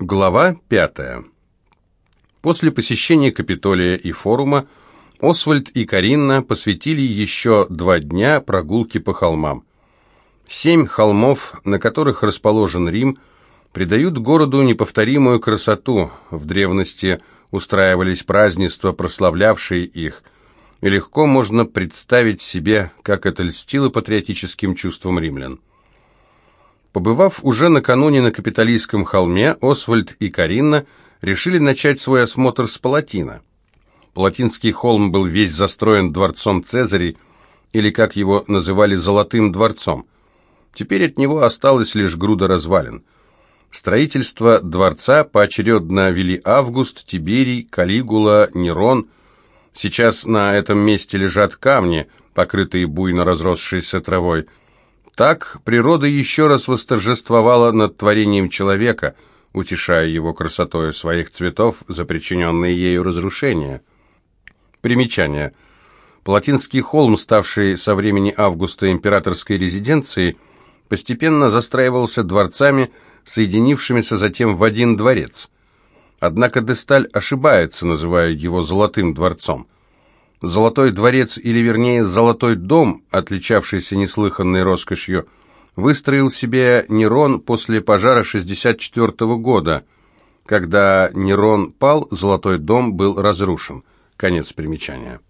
Глава пятая. После посещения Капитолия и форума Освальд и Каринна посвятили еще два дня прогулке по холмам. Семь холмов, на которых расположен Рим, придают городу неповторимую красоту. В древности устраивались празднества, прославлявшие их, и легко можно представить себе, как это льстило патриотическим чувствам римлян. Побывав уже накануне на Капитолийском холме, Освальд и Каринна решили начать свой осмотр с Палатина. Палатинский холм был весь застроен дворцом Цезарей, или, как его называли, Золотым дворцом. Теперь от него осталась лишь груда развалин. Строительство дворца поочередно вели Август, Тиберий, Калигула, Нерон. Сейчас на этом месте лежат камни, покрытые буйно разросшейся травой. Так природа еще раз восторжествовала над творением человека, утешая его красотой своих цветов за причиненные ею разрушения. Примечание. Палатинский холм, ставший со времени Августа императорской резиденцией, постепенно застраивался дворцами, соединившимися затем в один дворец. Однако Десталь ошибается, называя его «золотым дворцом». Золотой дворец, или вернее Золотой дом, отличавшийся неслыханной роскошью, выстроил себе Нерон после пожара 64 года. Когда Нерон пал, Золотой дом был разрушен. Конец примечания.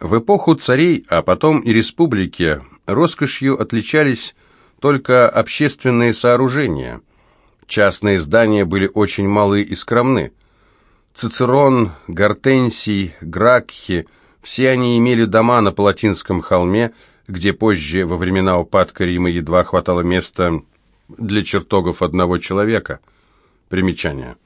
В эпоху царей, а потом и республики, роскошью отличались только общественные сооружения. Частные здания были очень малы и скромны. Цицерон, Гортенсий, Гракхи – все они имели дома на Палатинском холме, где позже, во времена упадка Рима, едва хватало места для чертогов одного человека. Примечание.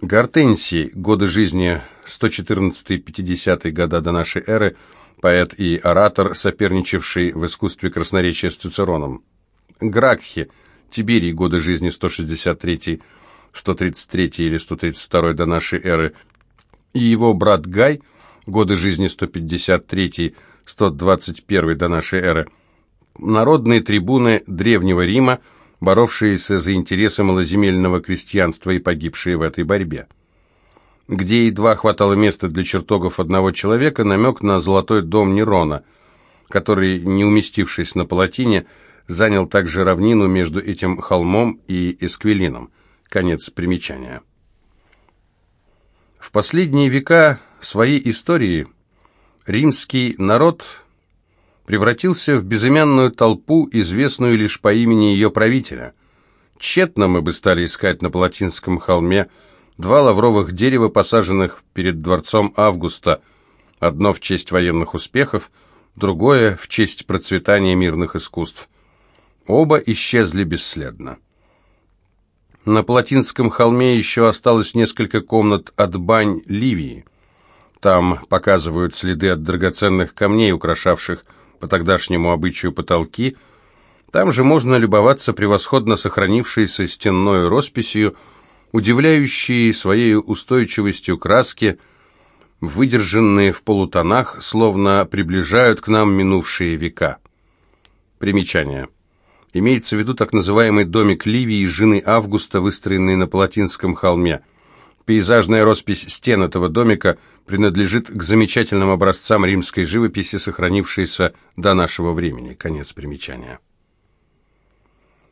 Гортенсий, годы жизни 114-50 года до нашей эры, поэт и оратор, соперничавший в искусстве красноречия с Цицероном. Гракхи, Тиберий, годы жизни 163 133 или 132 до нашей эры, и его брат Гай, годы жизни 153-121 до нашей эры, народные трибуны Древнего Рима, боровшиеся за интересы малоземельного крестьянства и погибшие в этой борьбе. Где едва хватало места для чертогов одного человека, намек на золотой дом Нерона, который, не уместившись на палатине, занял также равнину между этим холмом и Эсквилином. Конец примечания. В последние века своей истории римский народ превратился в безымянную толпу, известную лишь по имени ее правителя. Тщетно мы бы стали искать на Палатинском холме два лавровых дерева, посаженных перед дворцом Августа, одно в честь военных успехов, другое в честь процветания мирных искусств. Оба исчезли бесследно. На Палатинском холме еще осталось несколько комнат от бань Ливии. Там показывают следы от драгоценных камней, украшавших по тогдашнему обычаю потолки. Там же можно любоваться превосходно сохранившейся стенной росписью, удивляющей своей устойчивостью краски, выдержанные в полутонах, словно приближают к нам минувшие века. Примечание. Имеется в виду так называемый домик Ливии, жены Августа, выстроенный на Палатинском холме. Пейзажная роспись стен этого домика принадлежит к замечательным образцам римской живописи, сохранившейся до нашего времени. Конец примечания.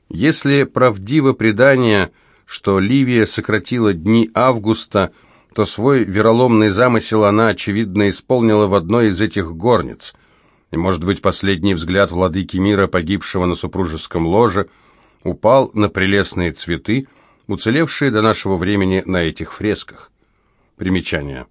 Если правдиво предание, что Ливия сократила дни Августа, то свой вероломный замысел она, очевидно, исполнила в одной из этих горниц – и, может быть, последний взгляд владыки мира, погибшего на супружеском ложе, упал на прелестные цветы, уцелевшие до нашего времени на этих фресках. Примечание.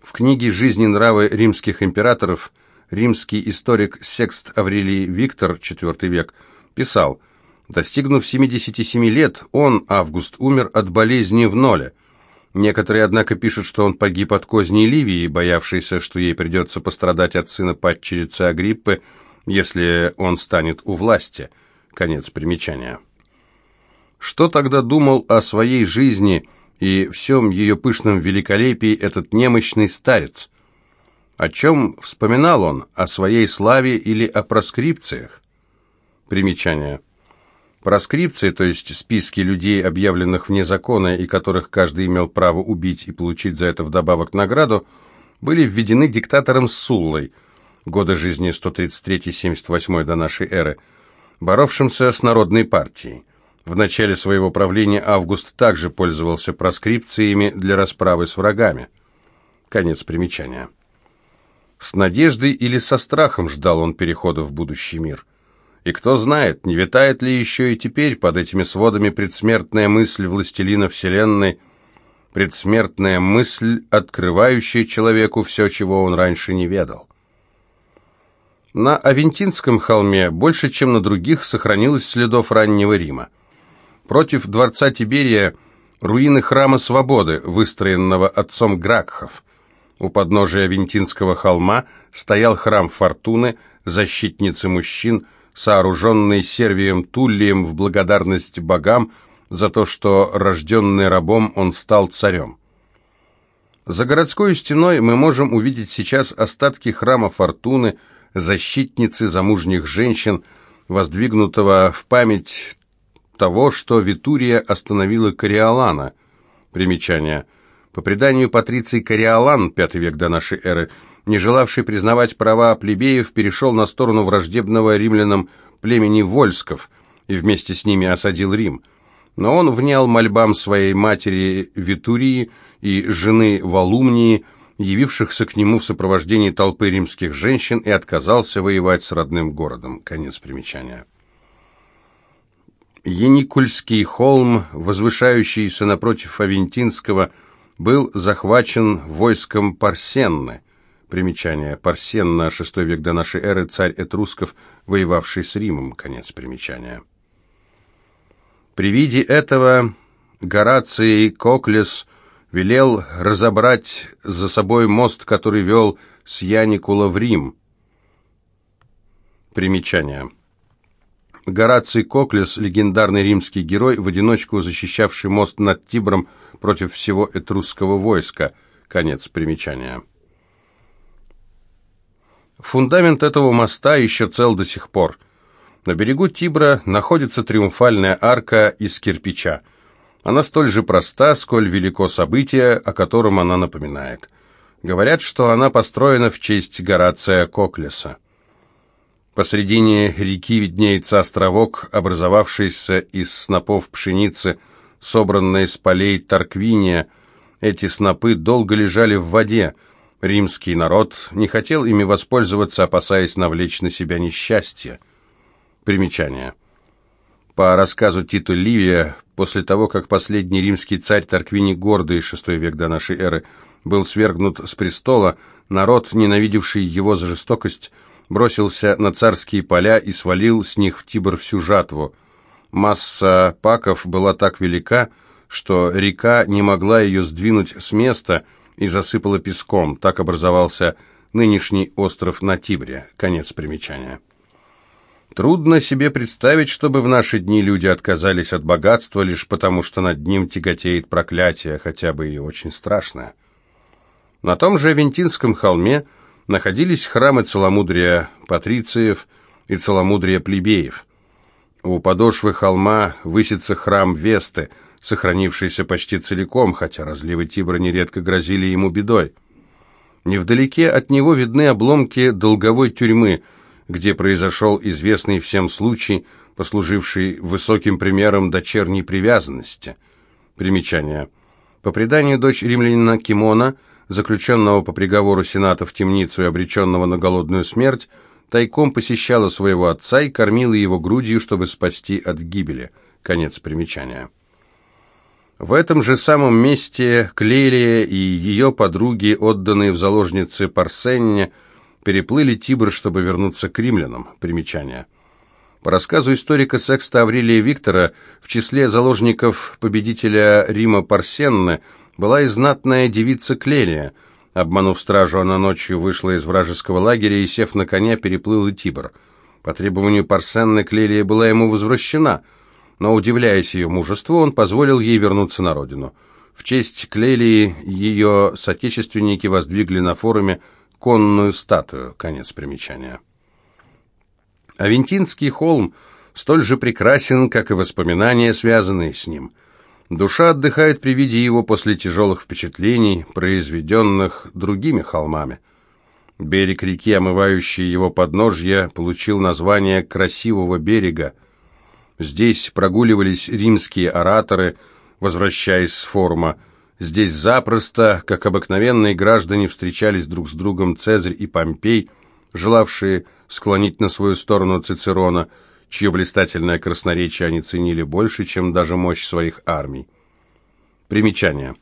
В книге «Жизнь и нравы римских императоров» римский историк Секст Аврелий Виктор, IV век, писал, «Достигнув 77 лет, он, Август, умер от болезни в ноле. Некоторые, однако, пишут, что он погиб от козней Ливии, боявшейся, что ей придется пострадать от сына падчерицы Агриппы, если он станет у власти. Конец примечания. Что тогда думал о своей жизни и всем ее пышном великолепии этот немощный старец? О чем вспоминал он, о своей славе или о проскрипциях? Примечание. Проскрипции, то есть списки людей, объявленных вне закона и которых каждый имел право убить и получить за это вдобавок награду, были введены диктатором Суллой, годы жизни 133-78 до нашей эры, боровшимся с Народной партией. В начале своего правления Август также пользовался проскрипциями для расправы с врагами. Конец примечания. С надеждой или со страхом ждал он перехода в будущий мир. И кто знает, не витает ли еще и теперь под этими сводами предсмертная мысль властелина Вселенной, предсмертная мысль, открывающая человеку все, чего он раньше не ведал. На Авентинском холме больше, чем на других, сохранилось следов раннего Рима. Против дворца Тиберия руины храма Свободы, выстроенного отцом Гракхов. У подножия Авентинского холма стоял храм Фортуны, защитницы мужчин, сооруженный Сервием Туллием в благодарность богам за то, что, рожденный рабом, он стал царем. За городской стеной мы можем увидеть сейчас остатки храма Фортуны, защитницы замужних женщин, воздвигнутого в память того, что Витурия остановила Кориолана. Примечание. По преданию Патриций Кориолан, V век до нашей эры, не желавший признавать права плебеев, перешел на сторону враждебного римлянам племени Вольсков и вместе с ними осадил Рим. Но он внял мольбам своей матери Витурии и жены Валумнии, явившихся к нему в сопровождении толпы римских женщин, и отказался воевать с родным городом. Конец примечания. Яникульский холм, возвышающийся напротив Авентинского, был захвачен войском Парсенны – Примечание. Парсен на VI век до нашей эры, царь Этрусков, воевавший с Римом. Конец примечания. При виде этого Гораций Коклес велел разобрать за собой мост, который вел с Яникула в Рим. Примечание. Гораций Коклес, легендарный римский герой, в одиночку защищавший мост над Тибром против всего этрусского войска. Конец примечания. Фундамент этого моста еще цел до сих пор. На берегу Тибра находится триумфальная арка из кирпича. Она столь же проста, сколь велико событие, о котором она напоминает. Говорят, что она построена в честь Горация Коклеса. Посредине реки виднеется островок, образовавшийся из снопов пшеницы, собранной с полей Тарквиния. Эти снопы долго лежали в воде, Римский народ не хотел ими воспользоваться, опасаясь навлечь на себя несчастье. Примечание. По рассказу Тита Ливия, после того, как последний римский царь Тарквини Гордый, VI век до нашей эры, был свергнут с престола, народ, ненавидевший его за жестокость, бросился на царские поля и свалил с них в Тибр всю жатву. Масса паков была так велика, что река не могла ее сдвинуть с места – и засыпало песком. Так образовался нынешний остров на Тибре. Конец примечания. Трудно себе представить, чтобы в наши дни люди отказались от богатства лишь потому, что над ним тяготеет проклятие, хотя бы и очень страшное. На том же Авентинском холме находились храмы целомудрия патрициев и целомудрия плебеев. У подошвы холма высится храм Весты – сохранившийся почти целиком, хотя разливы Тибра нередко грозили ему бедой. Невдалеке от него видны обломки долговой тюрьмы, где произошел известный всем случай, послуживший высоким примером дочерней привязанности. Примечание. По преданию дочь римлянина Кимона, заключенного по приговору Сената в темницу и обреченного на голодную смерть, тайком посещала своего отца и кормила его грудью, чтобы спасти от гибели. Конец примечания. В этом же самом месте Клелия и ее подруги, отданные в заложницы Парсенне, переплыли Тибр, чтобы вернуться к римлянам. Примечание. По рассказу историка Секста Аврелия Виктора, в числе заложников победителя Рима Парсенны была и знатная девица Клелия. Обманув стражу, она ночью вышла из вражеского лагеря и, сев на коня, переплыла Тибр. По требованию Парсенны Клелия была ему возвращена – но, удивляясь ее мужеству, он позволил ей вернуться на родину. В честь Клелии ее соотечественники воздвигли на форуме конную статую. Конец примечания. Авентинский холм столь же прекрасен, как и воспоминания, связанные с ним. Душа отдыхает при виде его после тяжелых впечатлений, произведенных другими холмами. Берег реки, омывающий его подножья, получил название «Красивого берега». Здесь прогуливались римские ораторы, возвращаясь с форума. Здесь запросто, как обыкновенные граждане, встречались друг с другом Цезарь и Помпей, желавшие склонить на свою сторону Цицерона, чье блистательное красноречие они ценили больше, чем даже мощь своих армий. Примечание.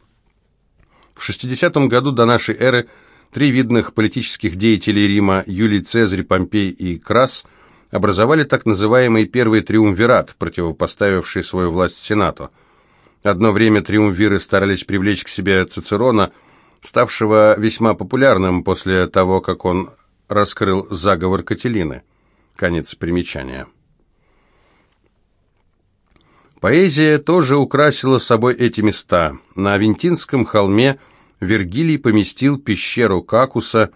В 60 году до нашей эры три видных политических деятелей Рима Юлий Цезарь, Помпей и Крас образовали так называемый Первый Триумвират, противопоставивший свою власть Сенату. Одно время триумвиры старались привлечь к себе Цицерона, ставшего весьма популярным после того, как он раскрыл заговор Кателины. Конец примечания. Поэзия тоже украсила собой эти места. На Авентинском холме Вергилий поместил пещеру Какуса,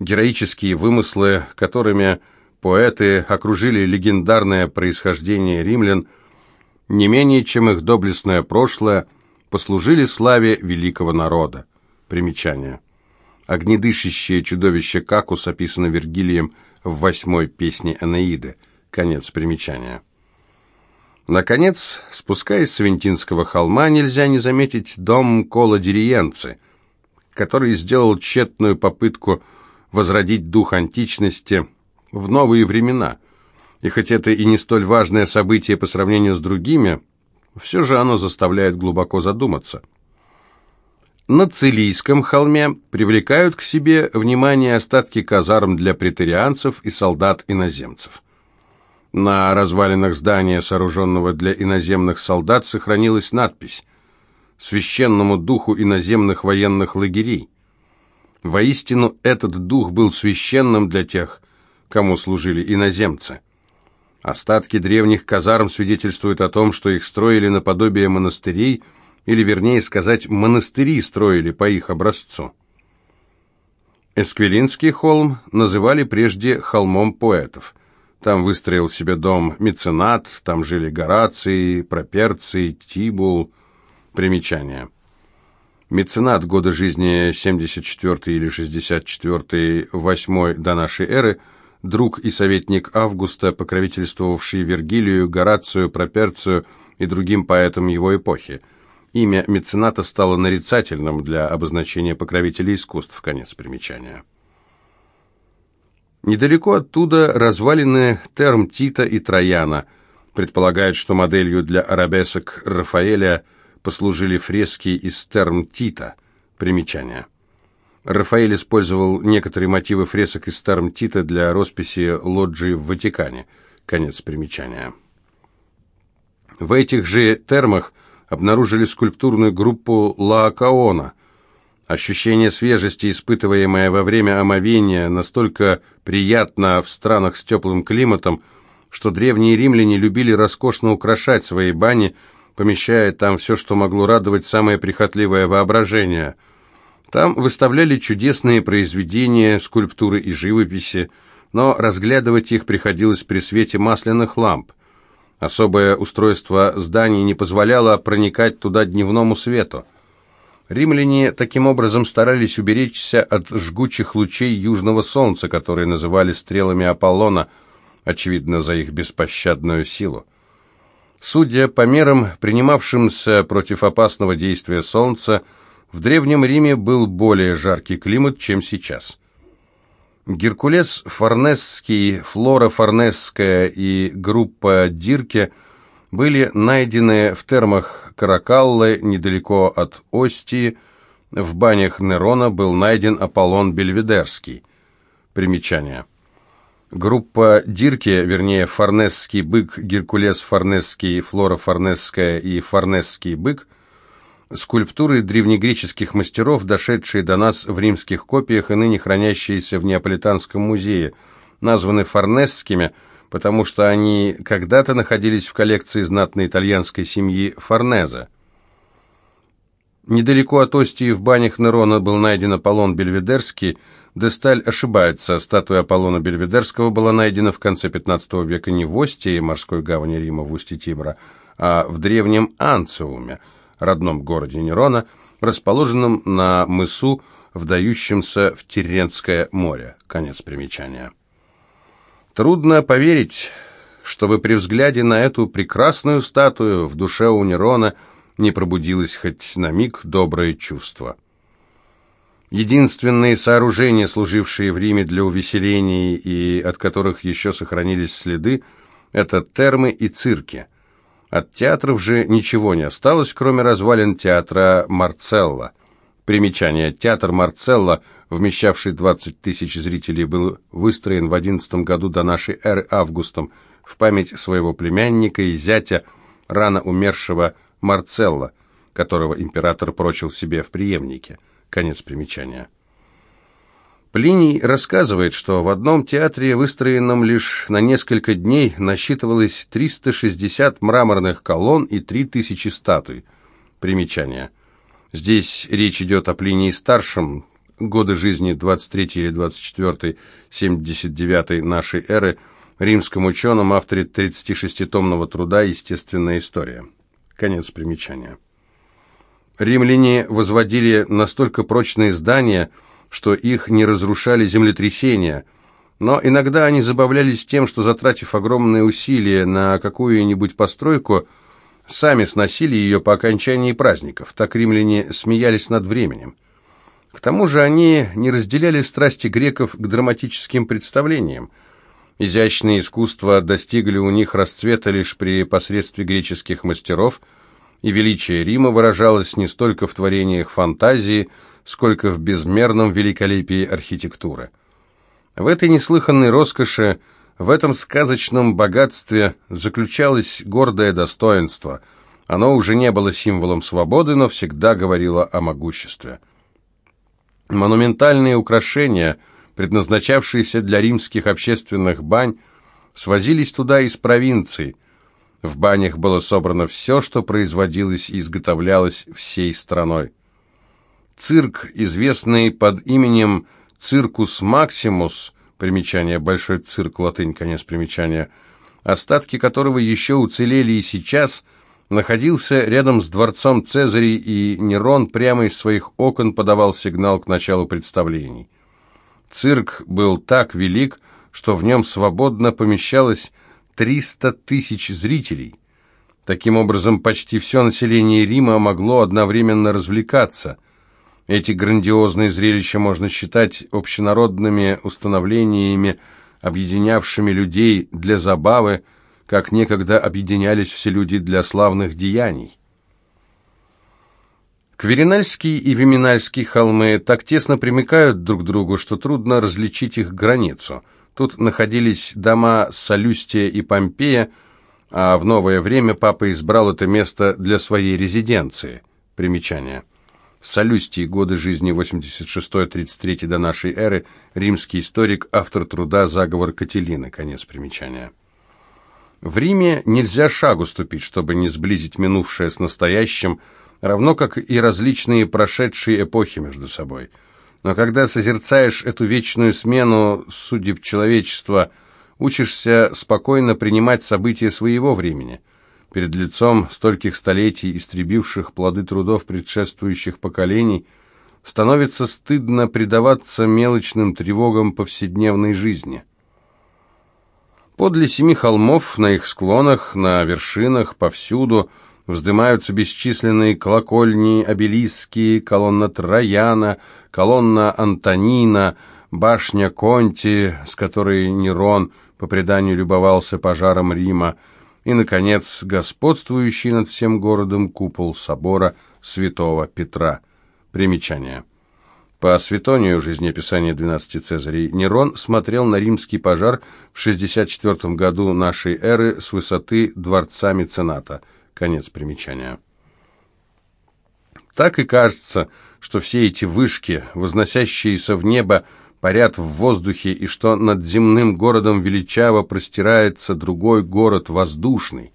героические вымыслы, которыми поэты окружили легендарное происхождение римлян, не менее чем их доблестное прошлое, послужили славе великого народа. Примечание. Огнедышащее чудовище Какус описано Вергилием в восьмой песне Энеиды. Конец примечания. Наконец, спускаясь с Вентинского холма, нельзя не заметить дом Кола Дириенцы, который сделал тщетную попытку возродить дух античности в новые времена. И хоть это и не столь важное событие по сравнению с другими, все же оно заставляет глубоко задуматься. На Цилийском холме привлекают к себе внимание остатки казарм для претарианцев и солдат-иноземцев. На развалинах здания, сооруженного для иноземных солдат, сохранилась надпись «Священному духу иноземных военных лагерей». Воистину, этот дух был священным для тех, кому служили иноземцы. Остатки древних казарм свидетельствуют о том, что их строили наподобие монастырей, или, вернее сказать, монастыри строили по их образцу. Эсквилинский холм называли прежде холмом поэтов. Там выстроил себе дом меценат, там жили Гораций, Проперций, Тибул. Примечание. Меценат года жизни 74 или 64, 8 до нашей эры, друг и советник Августа, покровительствовавший Вергилию, Горацию, Проперцию и другим поэтам его эпохи. Имя мецената стало нарицательным для обозначения покровителей искусств. Конец примечания. Недалеко оттуда развалины терм Тита и Трояна. Предполагают, что моделью для арабесок Рафаэля послужили фрески из терм Тита. Примечание. Рафаэль использовал некоторые мотивы фресок из терм Тита для росписи лоджии в Ватикане. Конец примечания. В этих же термах обнаружили скульптурную группу Лаокаона, Ощущение свежести, испытываемое во время омовения, настолько приятно в странах с теплым климатом, что древние римляне любили роскошно украшать свои бани, помещая там все, что могло радовать самое прихотливое воображение. Там выставляли чудесные произведения, скульптуры и живописи, но разглядывать их приходилось при свете масляных ламп. Особое устройство зданий не позволяло проникать туда дневному свету. Римляне таким образом старались уберечься от жгучих лучей южного солнца, которые называли стрелами Аполлона, очевидно, за их беспощадную силу. Судя по мерам, принимавшимся против опасного действия солнца, в Древнем Риме был более жаркий климат, чем сейчас. Геркулес Форнесский, Флора Форнесская и группа Дирке – были найдены в термах Каракаллы недалеко от Остии. В банях Нерона был найден Аполлон Бельведерский. Примечание. Группа Дирки, вернее, Форнесский бык, Геркулес Форнесский, Флора Форнесская и Форнесский бык – скульптуры древнегреческих мастеров, дошедшие до нас в римских копиях и ныне хранящиеся в Неаполитанском музее, названы форнесскими – потому что они когда-то находились в коллекции знатной итальянской семьи Форнезе. Недалеко от Остии в банях Нерона был найден Аполлон Бельведерский, Десталь ошибается. Статуя Аполлона Бельведерского была найдена в конце XV века не в Остии, морской гавани Рима в устье Тибра, а в древнем Анциуме, родном городе Нерона, расположенном на мысу, вдающемся в Тиренское море. Конец примечания. Трудно поверить, чтобы при взгляде на эту прекрасную статую в душе у Нерона не пробудилось хоть на миг доброе чувство. Единственные сооружения, служившие в Риме для увеселений и от которых еще сохранились следы, это термы и цирки. От театров же ничего не осталось, кроме развалин театра Марцелла. Примечание. Театр Марцелла, вмещавший 20 тысяч зрителей, был выстроен в 11 году до нашей эры августом в память своего племянника и зятя, рано умершего Марцелла, которого император прочил себе в преемнике. Конец примечания. Плиний рассказывает, что в одном театре, выстроенном лишь на несколько дней, насчитывалось 360 мраморных колонн и 3000 статуй. Примечание. Здесь речь идет о Плинии Старшем, годы жизни 23 или 24, 79 нашей эры, римском ученом, авторе 36-томного труда «Естественная история». Конец примечания. Римляне возводили настолько прочные здания, что их не разрушали землетрясения, но иногда они забавлялись тем, что, затратив огромные усилия на какую-нибудь постройку, сами сносили ее по окончании праздников. Так римляне смеялись над временем. К тому же они не разделяли страсти греков к драматическим представлениям. Изящные искусства достигли у них расцвета лишь при посредстве греческих мастеров – и величие Рима выражалось не столько в творениях фантазии, сколько в безмерном великолепии архитектуры. В этой неслыханной роскоши, в этом сказочном богатстве заключалось гордое достоинство. Оно уже не было символом свободы, но всегда говорило о могуществе. Монументальные украшения, предназначавшиеся для римских общественных бань, свозились туда из провинций – в банях было собрано все, что производилось и изготовлялось всей страной. Цирк, известный под именем «Circus Maximus», примечание «Большой цирк», латынь, конец примечания, остатки которого еще уцелели и сейчас, находился рядом с дворцом Цезарей, и Нерон прямо из своих окон подавал сигнал к началу представлений. Цирк был так велик, что в нем свободно помещалось 300 тысяч зрителей. Таким образом, почти все население Рима могло одновременно развлекаться. Эти грандиозные зрелища можно считать общенародными установлениями, объединявшими людей для забавы, как некогда объединялись все люди для славных деяний. Кверинальский и Виминальский холмы так тесно примыкают друг к другу, что трудно различить их границу – Тут находились дома Солюстия и Помпея, а в новое время папа избрал это место для своей резиденции. Примечание. Солюстий, годы жизни 86-33 до нашей эры, римский историк, автор труда «Заговор Кателины», конец примечания. В Риме нельзя шагу ступить, чтобы не сблизить минувшее с настоящим, равно как и различные прошедшие эпохи между собой – но когда созерцаешь эту вечную смену судеб человечества, учишься спокойно принимать события своего времени. Перед лицом стольких столетий, истребивших плоды трудов предшествующих поколений, становится стыдно предаваться мелочным тревогам повседневной жизни. Подле семи холмов, на их склонах, на вершинах, повсюду вздымаются бесчисленные колокольни, обелиски, колонна Трояна, колонна Антонина, башня Конти, с которой Нерон, по преданию, любовался пожаром Рима, и, наконец, господствующий над всем городом купол собора святого Петра. Примечание. По Светонию, жизнеописание 12 Цезарей, Нерон смотрел на римский пожар в 64 году нашей эры с высоты дворца Мецената. Конец примечания. Так и кажется, что все эти вышки, возносящиеся в небо, парят в воздухе, и что над земным городом величаво простирается другой город, воздушный.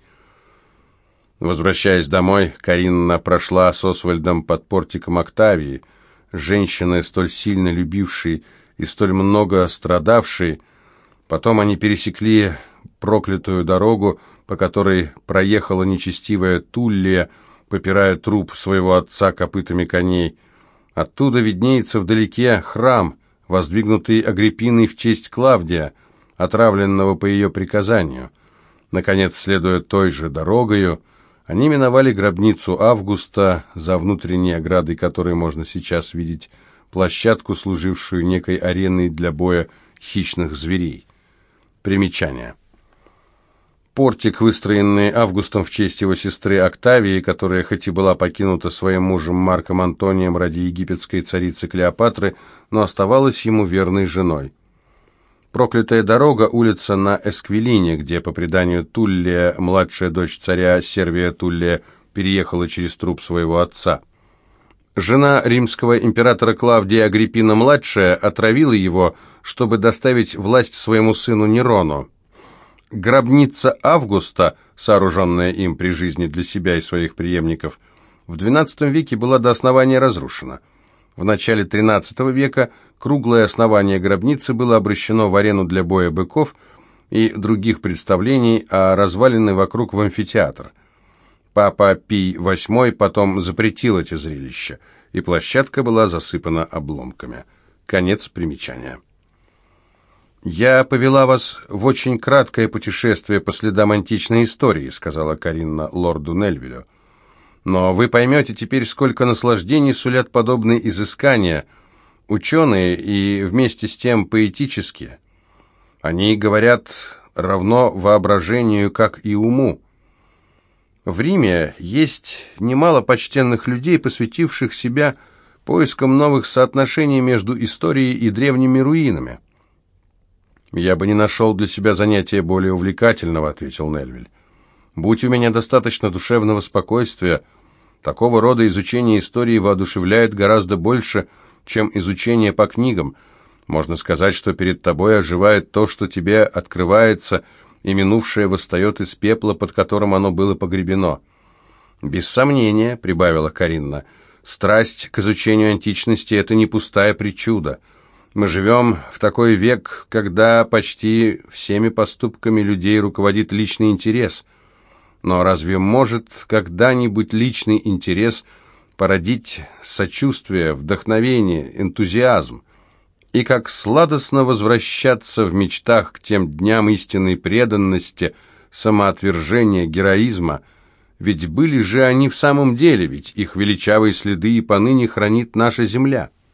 Возвращаясь домой, Каринна прошла с Освальдом под портиком Октавии, женщины, столь сильно любившей и столь много страдавший. Потом они пересекли проклятую дорогу, по которой проехала нечестивая Туллия, попирая труп своего отца копытами коней. Оттуда виднеется вдалеке храм, воздвигнутый Агриппиной в честь Клавдия, отравленного по ее приказанию. Наконец, следуя той же дорогою, они миновали гробницу Августа, за внутренней оградой которой можно сейчас видеть площадку, служившую некой ареной для боя хищных зверей. Примечание. Портик, выстроенный Августом в честь его сестры Октавии, которая хоть и была покинута своим мужем Марком Антонием ради египетской царицы Клеопатры, но оставалась ему верной женой. Проклятая дорога – улица на Эсквилине, где, по преданию Туллия, младшая дочь царя Сервия Туллия, переехала через труп своего отца. Жена римского императора Клавдия Агриппина-младшая отравила его, чтобы доставить власть своему сыну Нерону. Гробница Августа, сооруженная им при жизни для себя и своих преемников, в XII веке была до основания разрушена. В начале XIII века Круглое основание гробницы было обращено в арену для боя быков и других представлений, а развалины вокруг в амфитеатр. Папа Пий VIII потом запретил эти зрелища, и площадка была засыпана обломками. Конец примечания. «Я повела вас в очень краткое путешествие по следам античной истории», сказала Каринна лорду Нельвилю. «Но вы поймете теперь, сколько наслаждений сулят подобные изыскания – ученые и вместе с тем поэтические. Они говорят равно воображению, как и уму. В Риме есть немало почтенных людей, посвятивших себя поискам новых соотношений между историей и древними руинами. «Я бы не нашел для себя занятия более увлекательного», — ответил Нельвиль. «Будь у меня достаточно душевного спокойствия, такого рода изучение истории воодушевляет гораздо больше, — чем изучение по книгам. Можно сказать, что перед тобой оживает то, что тебе открывается, и минувшее восстает из пепла, под которым оно было погребено. «Без сомнения», — прибавила Каринна, — «страсть к изучению античности — это не пустая причуда. Мы живем в такой век, когда почти всеми поступками людей руководит личный интерес. Но разве может когда-нибудь личный интерес — породить сочувствие, вдохновение, энтузиазм, и как сладостно возвращаться в мечтах к тем дням истинной преданности, самоотвержения, героизма, ведь были же они в самом деле, ведь их величавые следы и поныне хранит наша земля.